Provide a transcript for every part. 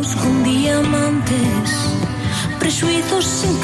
con diamantes, presuizos en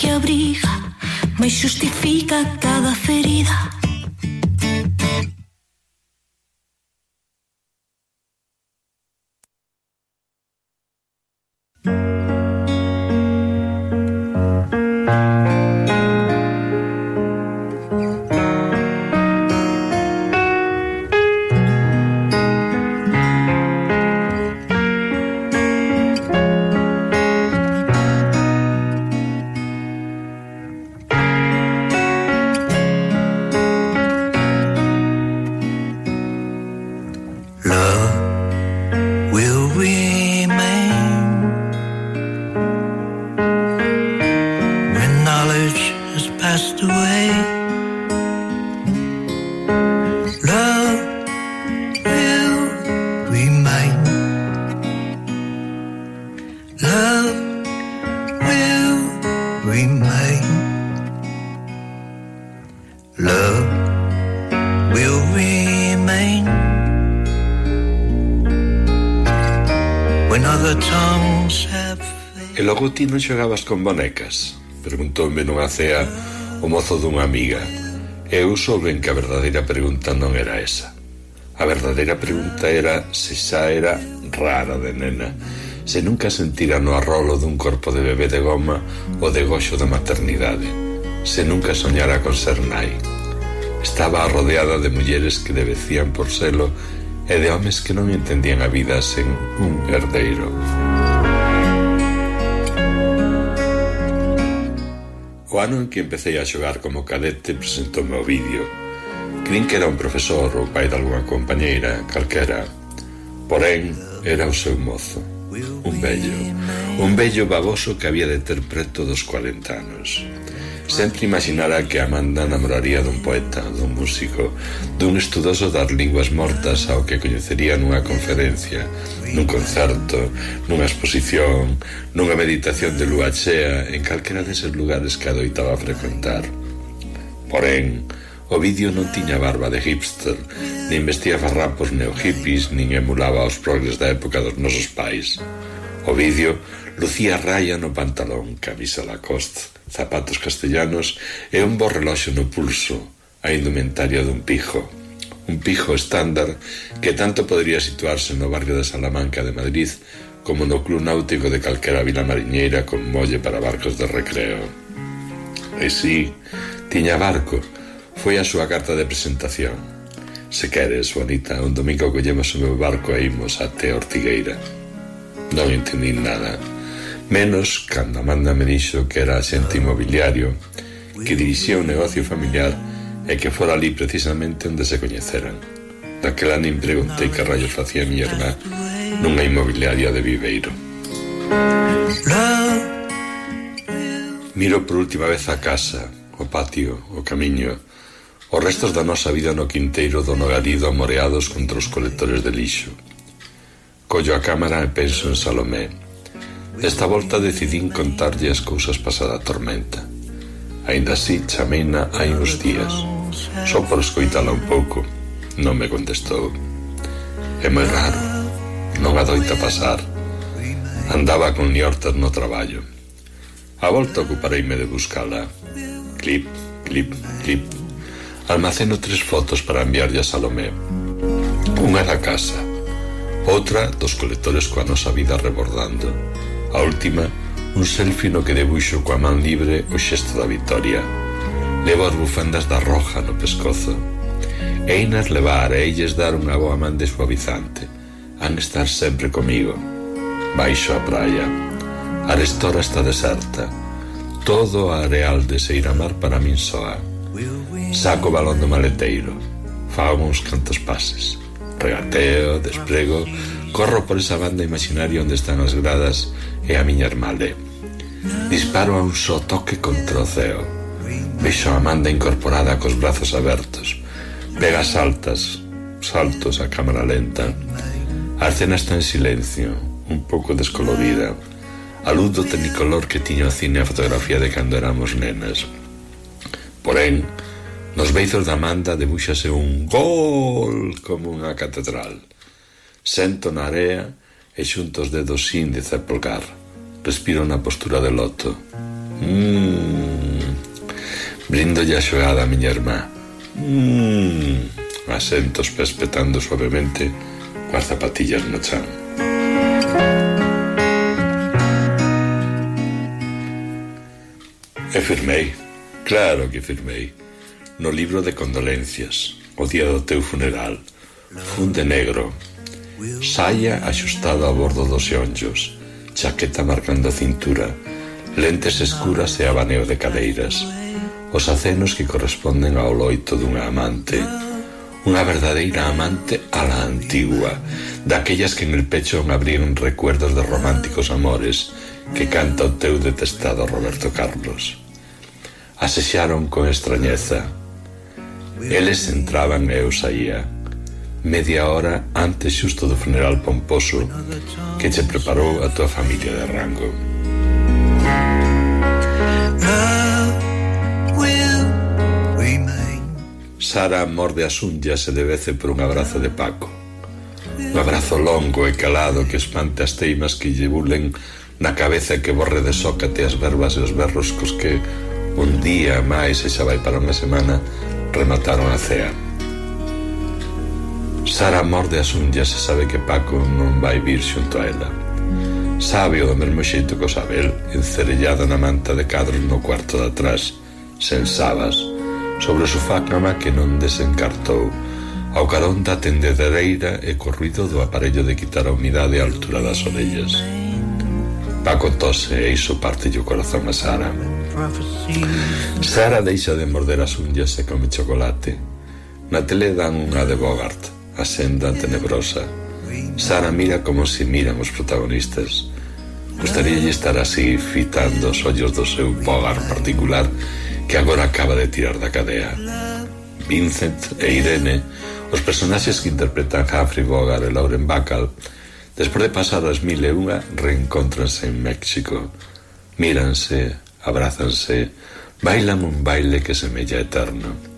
que abriga, me justifica cada ferida. ti non xogabas con bonecas? Preguntoume nunha cea o mozo dunha amiga. Eu souben que a verdadeira pregunta non era esa. A verdadeira pregunta era se xa era rara de nena, se nunca sentira no arrolo dun corpo de bebé de goma o de goxo da maternidade, se nunca soñara con ser nai. Estaba rodeada de mulleres que debecían por selo e de homes que non entendían a vida sen un herdeiro. O ano en que empecé a xogar como cadete presentoume o vídeo. Crin que era un profesor ou pai de algunha compañeira, calquera. Porén, era o seu mozo. Un vello. Un vello baboso que había de ter preto dos 40 anos. Sempre imaginara que Amanda namoraría dun poeta, dun músico, dun estudoso das linguas mortas ao que coñecería nunha conferencia, nun concerto, nunha exposición, nunha meditación de lúa chea en calquera deses lugares que adoitaba frecuentar. Porén, o vídeo non tiña barba de hipster, nin vestía farrapos neo-hippies, nin emulaba os progres da época dos nosos pais. O vídeo lucía raya no pantalón, camisa Lacoste, zapatos castellanos e un bo reloxo no pulso, a indumentaria dun pijo. Un pijo estándar que tanto podría situarse no barrio de Salamanca de Madrid como no club náutico de calquera vila mariñeira con molle para barcos de recreo. E si, tiña barco, foi a súa carta de presentación. Se queres, bonita, un domingo collemos o meu barco e imos até Ortigueira. Non entendín nada menos cando Amanda me dixo que era xente inmobiliario, que dirixía un negocio familiar e que fora ali precisamente onde se coñeceran. Daquela nin preguntei que rayos facía mi hermá nunha inmobiliaria de Viveiro. Miro por última vez a casa, o patio, o camiño, os restos da nosa vida no quinteiro do Nogarido amoreados contra os colectores de lixo. Collo a cámara e penso en Salomé, Desta volta decidín contarlle as cousas pasada a tormenta. Ainda así, chameina hai uns días. Só por escoitala un pouco, non me contestou. É moi raro, non adoita pasar. Andaba con niortas no traballo. A volta ocupareime de buscala. Clip, clip, clip. Almaceno tres fotos para enviarlle a Salomé. Unha da casa, outra dos colectores coa nosa vida rebordando A última, un selfie no que debuxo coa man libre o xesto da victoria. Levo as bufandas da roja no pescozo. Einas levar e elles dar unha boa man de suavizante. Han estar sempre comigo. Baixo a praia. A restora está deserta. Todo a areal de Seiramar para min soa. Saco o balón do maleteiro. Fago uns cantos pases. Regateo, desprego, corro por esa banda imaginaria onde están as gradas e a miña irmá lé. Disparo a un só toque contra o ceo. Veixo a Amanda incorporada cos brazos abertos. Pega saltas, saltos a cámara lenta. A cena está en silencio, un pouco descolorida. A luz do tenicolor que tiña o cine a fotografía de cando éramos nenas. Porén, nos beizos da manda debuxase un gol como unha catedral. Sento na area e xunto os dedos índice e polgar. Respiro na postura de loto. Mmm. Brindolle a xogada a miña irmá. Mmm. Asento os pés petando suavemente coas zapatillas no chan. E firmei. Claro que firmei. No libro de condolencias, o día do teu funeral, funde negro, saia axustada a bordo dos xeonllos, chaqueta marcando a cintura, lentes escuras e abaneo de cadeiras, os acenos que corresponden ao loito dunha amante, unha verdadeira amante a la antigua, daquellas que en el pecho abrieron recuerdos de románticos amores que canta o teu detestado Roberto Carlos. Asexaron con extrañeza. Eles entraban e eu saía media hora antes xusto do funeral pomposo que che preparou a tua familia de rango. Sara morde as unhas e debece por un abrazo de Paco. Un abrazo longo e calado que espante as teimas que lle bulen na cabeza que borre de sócate as verbas e os berros cos que un día máis e xa vai para unha semana remataron a cea. Sara morde as unhas e sabe que Paco non vai vir xunto a ela. Sábeo do mesmo xeito que o Sabel, encerellada na manta de cadros no cuarto de atrás, sen sabas, sobre o sofá cama que non desencartou, ao carón da tendedereira e co ruido do aparello de quitar a humidade á altura das orellas. Paco tose e iso parte o corazón a Sara. Sara deixa de morder as unhas e come chocolate. Na tele dan unha de Bogart a senda tenebrosa. Sara mira como se miran os protagonistas. Gostaríalle estar así, fitando os ollos do seu pógar particular que agora acaba de tirar da cadea. Vincent e Irene, os personaxes que interpretan Humphrey Bogart e Lauren Bacall, despois de pasar as mil e unha, reencontranse en México. Míranse, abrázanse, bailan un baile que semella eterno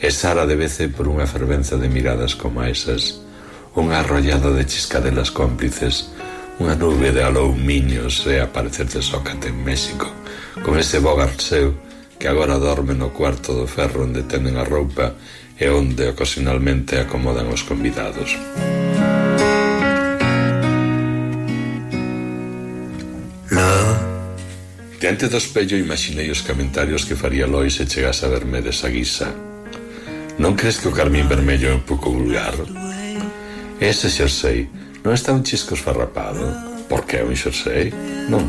e Sara de vez por unha fervenza de miradas como esas, unha arrollada de chiscadelas cómplices, unha nube de aloumiños e aparecer de Sócate en México, con ese bogar seu que agora dorme no cuarto do ferro onde tenden a roupa e onde ocasionalmente acomodan os convidados. Love. Diante do espello imaginei os comentarios que faría Lois se chegase a verme desa guisa Non crees que o carmín vermello é un pouco vulgar? Ese xersei non está un chisco esfarrapado? Porque é un xersei? Non.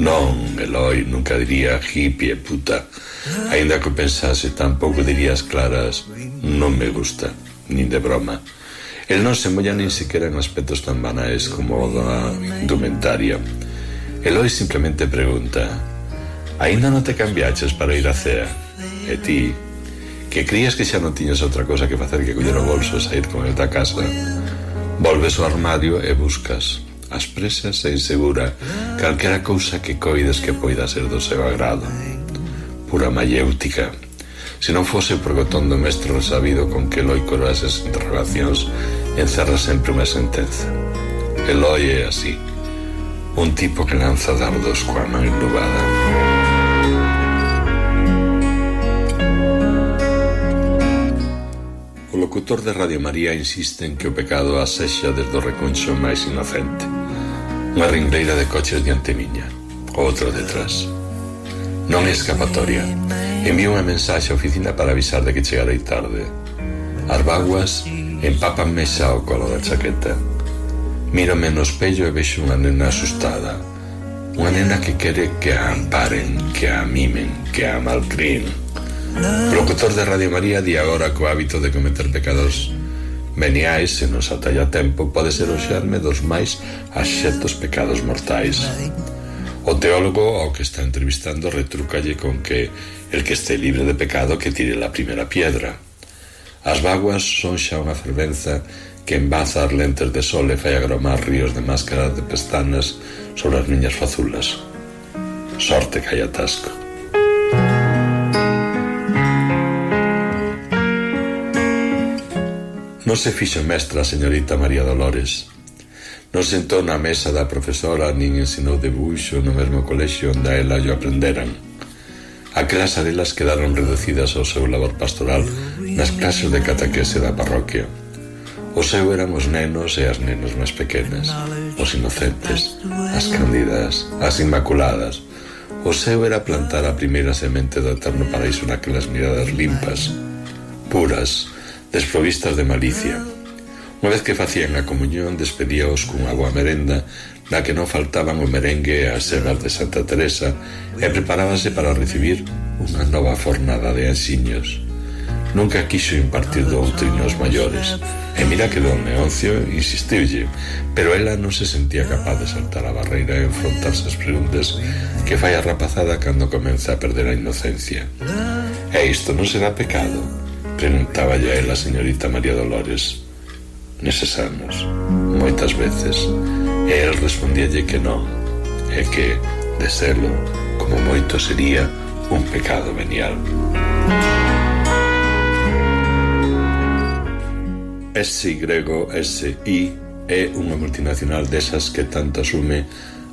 Non, Eloi, nunca diría hippie, puta. Ainda que pensase, tampouco dirías claras non me gusta, nin de broma. El non se molla nin sequera en aspectos tan banais como o da indumentaria. Eloi simplemente pregunta Ainda non te cambiaches para ir a cea? E ti, que crías que xa non tiñas outra cosa que facer que coller o bolso e sair con el da casa. Volves ao armario e buscas as presas e insegura calquera cousa que coides que poida ser do seu agrado. Pura mayéutica. Se non fose por gotón do mestre sabido con que Eloi coroas as interrogacións, encerra sempre unha sentenza. Eloi é así, un tipo que lanza dardos coa man enlubada. O locutor de Radio María insiste en que o pecado asexa desde o reconcho máis inocente. Unha ringleira de coches diante miña, outro detrás. Non é escapatoria. Envío unha mensaxe á oficina para avisar de que chegarei tarde. Arbaguas empapan mesa o colo da chaqueta. Mírome no espello e vexo unha nena asustada. Unha nena que quere que a amparen, que a mimen, que a malcríen. Locutor de Radio María di agora co hábito de cometer pecados veniais se nos atalla tempo pode ser o xerme dos máis axetos pecados mortais. O teólogo ao que está entrevistando retrucalle con que el que este libre de pecado que tire la primera piedra. As vaguas son xa unha fervenza que embaza as lentes de sol e fai agromar ríos de máscaras de pestanas sobre as miñas fazulas. Sorte que hai atasco. Non se fixo mestra a señorita María Dolores. Non sentou na mesa da profesora nin ensinou debuxo no mesmo colexio onde a ela yo aprenderan. Aquelas arelas quedaron reducidas ao seu labor pastoral nas clases de cataquese da parroquia. O seu eran os nenos e as nenas máis pequenas, os inocentes, as candidas, as inmaculadas. O seu era plantar a primeira semente do eterno paraíso naquelas miradas limpas, puras, desprovistas de malicia. Unha vez que facían a comunión, despedíaos cunha boa merenda na que non faltaban o merengue e as sedas de Santa Teresa e preparábanse para recibir unha nova fornada de ansiños. Nunca quiso impartir doutrinos maiores, e mira que don Neoncio insistiulle, pero ela non se sentía capaz de saltar a barreira e enfrontarse as preguntas que fai a rapazada cando comeza a perder a inocencia. E isto non será pecado, Preguntaba a ela a señorita María Dolores neses anos, moitas veces, e el respondíalle que non, e que, de serlo como moito sería un pecado venial. SYSI é unha multinacional desas que tanto asume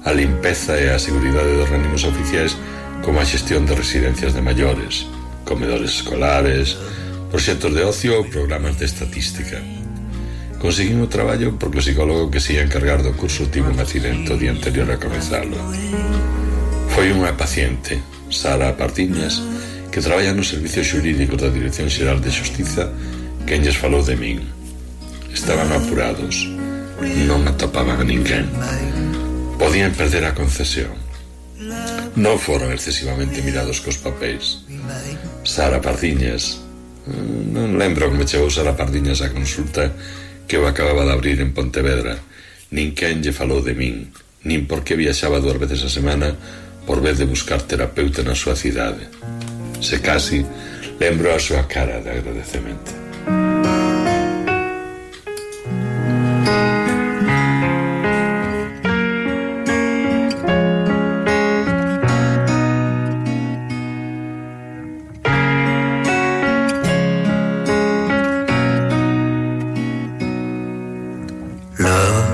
a limpeza e a seguridade dos rendimos oficiais como a xestión de residencias de maiores, comedores escolares, proxectos de ocio ou programas de estatística. Conseguimos traballo porque o psicólogo que se ia encargar do curso tivo un accidente o día anterior a comenzarlo. Foi unha paciente, Sara Partiñas, que traballa no Servicio Xurídico da Dirección Xeral de Xustiza, quen lles falou de min. Estaban apurados, non atopaban a ninguén. Podían perder a concesión. Non foron excesivamente mirados cos papéis. Sara Partiñas, non lembro como chegou Sara Pardiñas a consulta que eu acababa de abrir en Pontevedra. Nin quen lle falou de min nin por que viaxaba dúas veces a semana por vez de buscar terapeuta na súa cidade. Se casi lembro a súa cara de agradecemento. 了。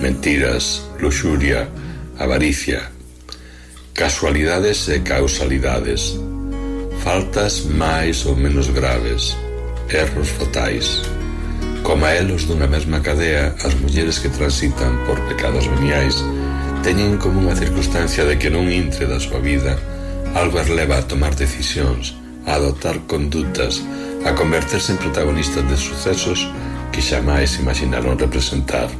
mentiras, luxuria, avaricia, casualidades e causalidades, faltas máis ou menos graves, erros fatais, comaelos dunha mesma cadea as mulleres que transitan por pecados veniais teñen como unha circunstancia de que non intre da súa vida algo as leva a tomar decisións, a adoptar condutas, a converterse en protagonistas de sucesos que xa máis imaginaron representar.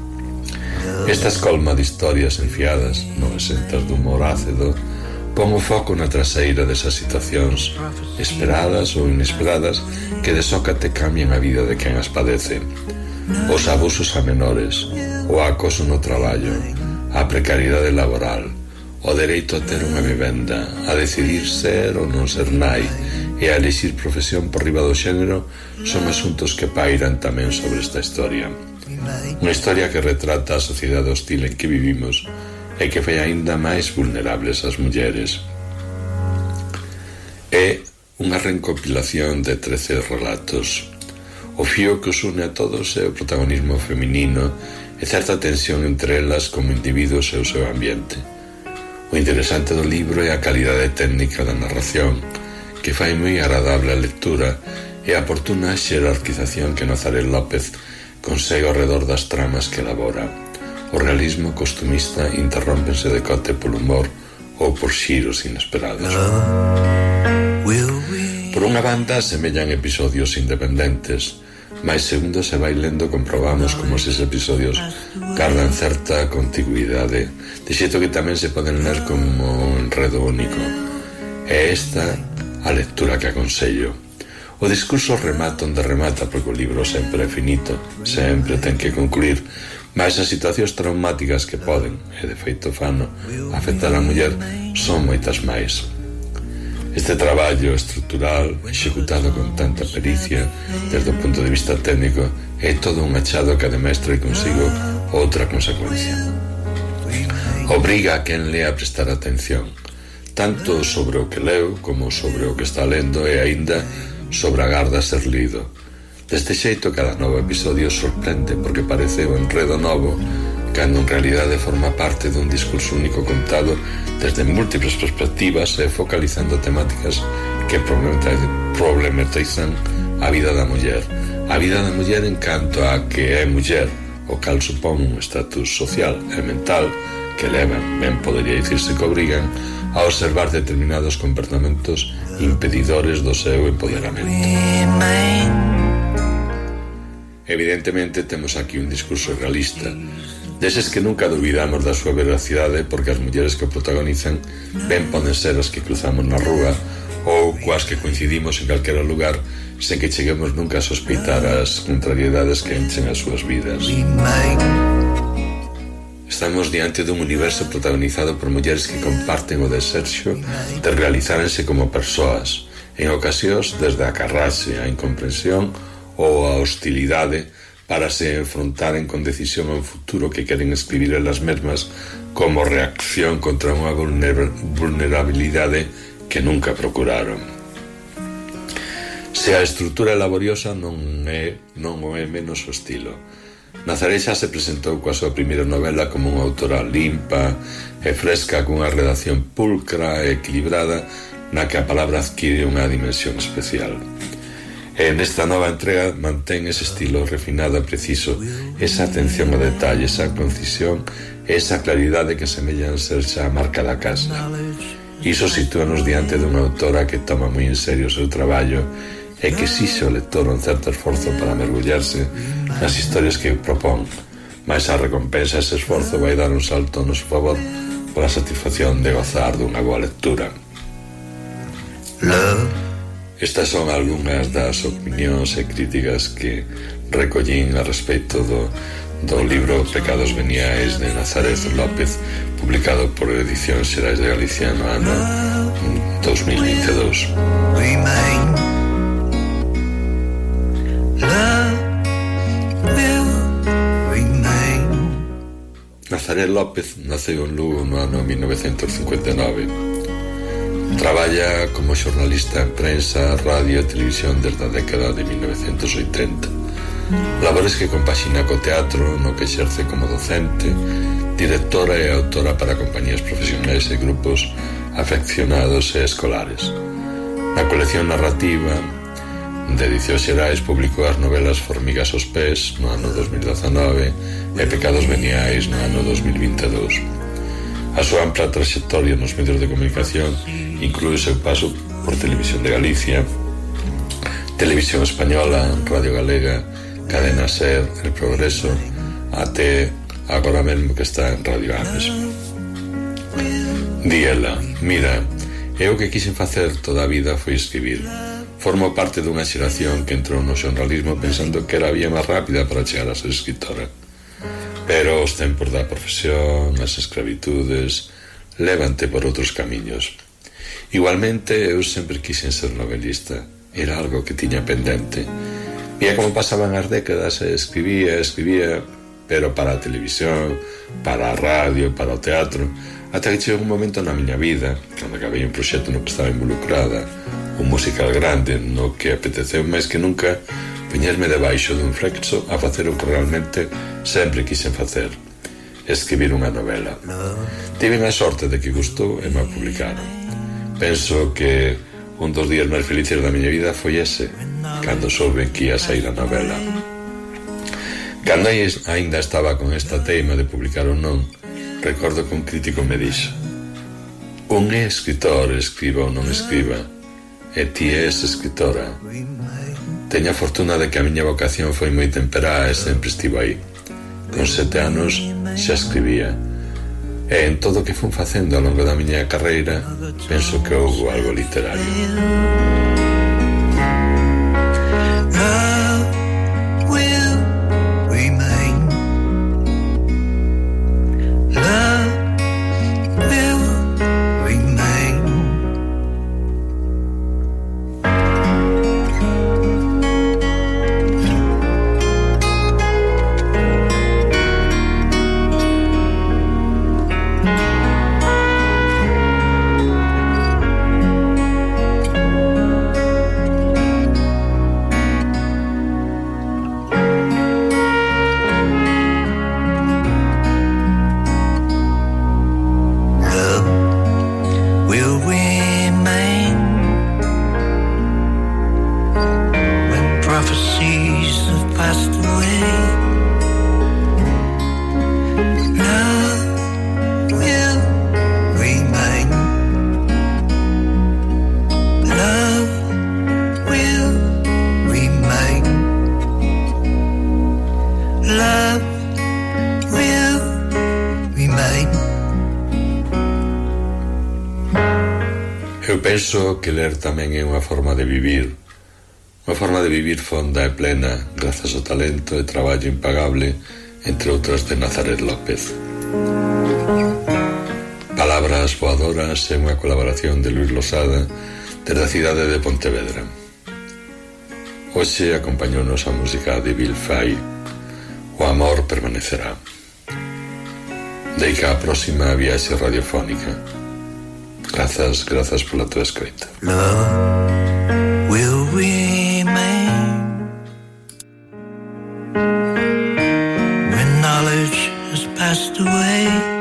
Esta escolma de historias enfiadas, non exentas do humor ácido, pon o foco na traseira desas situacións esperadas ou inesperadas que de sócate cambian a vida de quen as padece. Os abusos a menores, o acoso no traballo, a precariedade laboral, o dereito a ter unha vivenda, a decidir ser ou non ser nai e a elixir profesión por riba do xénero son asuntos que pairan tamén sobre esta historia. Unha historia que retrata a sociedade hostil en que vivimos e que fai aínda máis vulnerables as mulleres. É unha recopilación de 13 relatos. O fío que os une a todos é o protagonismo feminino e certa tensión entre elas como individuos e o seu ambiente. O interesante do libro é a calidade técnica da narración, que fai moi agradable a lectura e a oportuna xerarquización que Nazaret López consegue ao redor das tramas que elabora. O realismo costumista interrompense decote polo humor ou por xiros inesperados. Por unha banda, semellan episodios independentes, máis segundo se vai lendo comprobamos como eses episodios cardan certa contiguidade, de xeito que tamén se poden ler como un enredo único. É esta a lectura que aconsello. O discurso remata onde remata porque o libro sempre é finito, sempre ten que concluir, mas as situacións traumáticas que poden, e de feito fano, afectar a muller son moitas máis. Este traballo estrutural, executado con tanta pericia desde o punto de vista técnico, é todo un achado que ademais trae consigo outra consecuencia. Obriga a quen lea a prestar atención, tanto sobre o que leu como sobre o que está lendo e aínda sobre a garda ser lido. Deste xeito, cada novo episodio sorprende porque parece un enredo novo cando en realidade forma parte dun discurso único contado desde múltiples perspectivas e focalizando temáticas que problematizan a vida da muller. A vida da muller en canto a que é muller, o cal supón un estatus social e mental que levan, ben podería dicirse que obrigan, a observar determinados comportamentos impedidores do seu empoderamento. Evidentemente temos aquí un discurso realista Deses que nunca duvidamos da súa veracidade porque as mulleres que o protagonizan ben poden ser as que cruzamos na rúa ou coas que coincidimos en calquera lugar sen que cheguemos nunca a sospeitar as contrariedades que enchen as súas vidas. Estamos diante dun universo protagonizado por mulleres que comparten o desexo de realizarense como persoas, en ocasións desde a carraxe, a incomprensión ou a hostilidade para se enfrontaren con decisión ao futuro que queren escribir elas mesmas como reacción contra unha vulnerabilidade que nunca procuraron. Se a estrutura laboriosa non é non o é menos o estilo, Nazarexa se presentou coa súa primeira novela como unha autora limpa e fresca cunha redacción pulcra e equilibrada na que a palabra adquire unha dimensión especial. E nesta nova entrega mantén ese estilo refinado e preciso, esa atención ao detalle, esa concisión, esa claridade que semellan ser xa a marca da casa. Iso sitúanos diante dunha autora que toma moi en serio o seu traballo e que exixe ao lector un certo esforzo para mergullarse nas historias que propón, mas a recompensa ese esforzo vai dar un salto no seu favor pola satisfacción de gozar dunha boa lectura. Estas son algunhas das opinións e críticas que recollín a respecto do, do libro Pecados Veniais de Nazareth López publicado por Edición Xerais de Galicia no ano 2022. Nazaré López naceu en Lugo no ano 1959. Traballa como xornalista en prensa, radio e televisión desde a década de 1980. Labores que compaxina co teatro, no que exerce como docente, directora e autora para compañías profesionais e grupos afeccionados e escolares. Na colección narrativa, de Edicións Xerais publicou as novelas Formigas aos pés no ano 2019 e Pecados veniais no ano 2022. A súa ampla trayectoria nos medios de comunicación inclui o seu paso por Televisión de Galicia, Televisión Española, Radio Galega, Cadena Ser, El Progreso, até agora mesmo que está en Radio Ames. Díela, mira, eu que quixen facer toda a vida foi escribir Formo parte dunha xeración que entrou no xornalismo pensando que era a vía máis rápida para chegar a ser escritora. Pero os tempos da profesión, as escravitudes, levante por outros camiños. Igualmente, eu sempre quixen ser novelista. Era algo que tiña pendente. Vía como pasaban as décadas e escribía, escribía, pero para a televisión, para a radio, para o teatro, ata que chegou un momento na miña vida, cando acabei un proxecto no que estaba involucrada, un musical grande no que apeteceu máis que nunca poñerme debaixo dun flexo a facer o que realmente sempre quixen facer escribir unha novela. Tiven a sorte de que gustou e me publicaron. Penso que un dos días máis felices da miña vida foi ese cando soube que ia sair a novela. Cando aínda estaba con esta teima de publicar ou non recordo que un crítico me dixo Un escritor escriba ou non escriba e ti és escritora. Teño a fortuna de que a miña vocación foi moi temperada e sempre estivo aí. Con sete anos xa escribía. E en todo o que fun facendo ao longo da miña carreira, penso que houve algo literario. penso que ler tamén é unha forma de vivir, unha forma de vivir fonda e plena grazas ao talento e traballo impagable, entre outras de Nazaret López. Palabras voadoras é unha colaboración de Luis Losada desde a cidade de Pontevedra. Hoxe acompañounos a música de Bill Fay, O amor permanecerá. Deica a próxima viaxe radiofónica. Gracias, gracias por la tu escrita. Love will remain when knowledge has passed away.